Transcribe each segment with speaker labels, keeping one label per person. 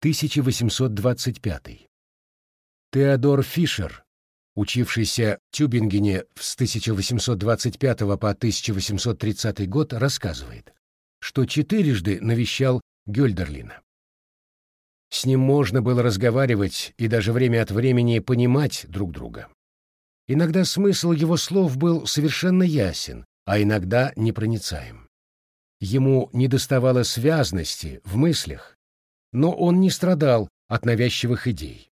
Speaker 1: 1825. Теодор Фишер, учившийся в Тюбингене с 1825 по 1830 год, рассказывает, что четырежды навещал Гёльдерлина. С ним можно было разговаривать и даже время от времени понимать друг друга. Иногда смысл его слов был совершенно ясен, а иногда непроницаем. Ему недоставало связности в мыслях, но он не страдал от навязчивых идей.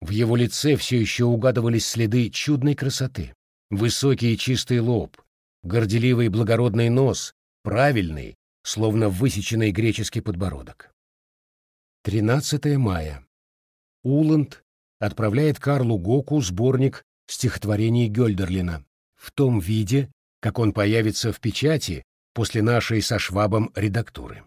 Speaker 1: В его лице все еще угадывались следы чудной красоты. Высокий и чистый лоб, горделивый благородный нос, правильный, словно высеченный греческий подбородок. 13 мая. Уланд отправляет Карлу Гоку сборник стихотворений Гёльдерлина в том виде, как он появится в печати после нашей со Швабом редактуры.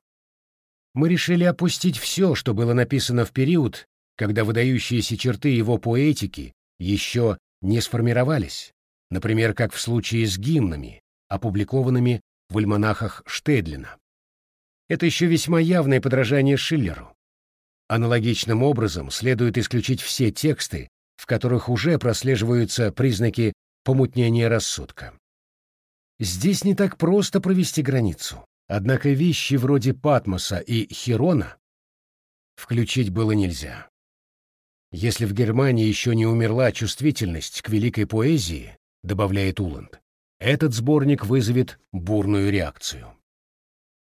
Speaker 1: Мы решили опустить все, что было написано в период, когда выдающиеся черты его поэтики еще не сформировались, например, как в случае с гимнами, опубликованными в альманахах Штедлина. Это еще весьма явное подражание Шиллеру. Аналогичным образом следует исключить все тексты, в которых уже прослеживаются признаки помутнения рассудка. Здесь не так просто провести границу, однако вещи вроде Патмоса и Хирона включить было нельзя. Если в Германии еще не умерла чувствительность к великой поэзии, добавляет Уланд, этот сборник вызовет бурную реакцию.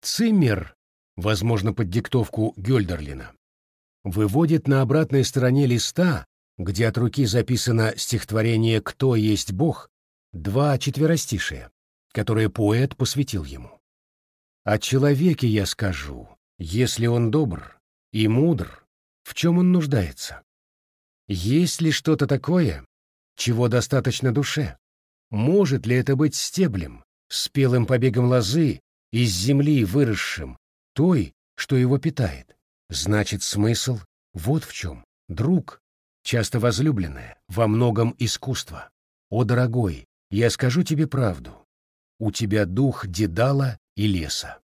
Speaker 1: Циммер, возможно, под диктовку Гёльдерлина, выводит на обратной стороне листа где от руки записано стихотворение «Кто есть Бог», два четверостишия, которые поэт посвятил ему. «О человеке я скажу, если он добр и мудр, в чем он нуждается? Есть ли что-то такое, чего достаточно душе? Может ли это быть стеблем, спелым побегом лозы, из земли выросшим, той, что его питает? Значит, смысл вот в чем. Друг, часто возлюбленная, во многом искусство. О, дорогой, я скажу тебе правду. У тебя дух Дедала и леса.